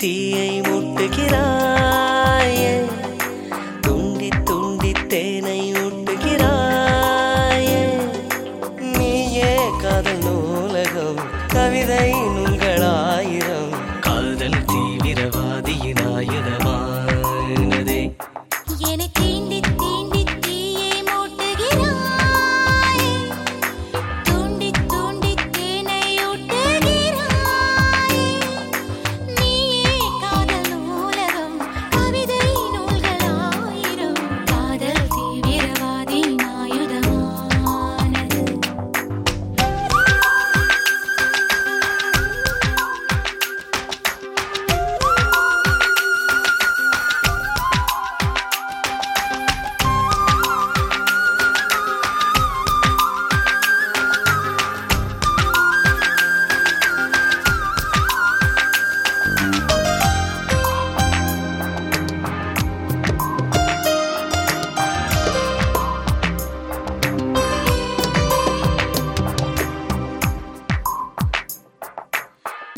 தீயை மூட்டுகிறாயே துண்டி துண்டி தேனை ஊட்டுகிறாயே. நீயே காதல் நூலகம் கவிதை நூல்களாயிரம். காதல் தீவிரவாதியின்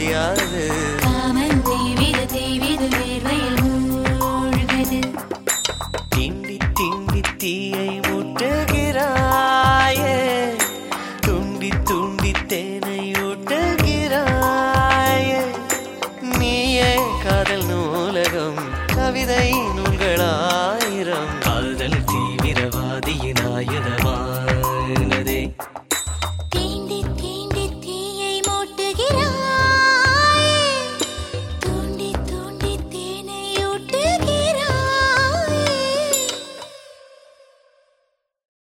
முடியாது. திண்டி திண்டி தீயை முட்டகி